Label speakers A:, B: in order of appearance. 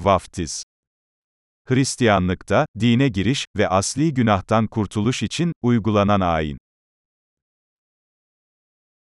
A: Vaftiz Hristiyanlıkta, dine giriş ve asli günahtan kurtuluş için, uygulanan ayin.